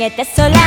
Planeta solar.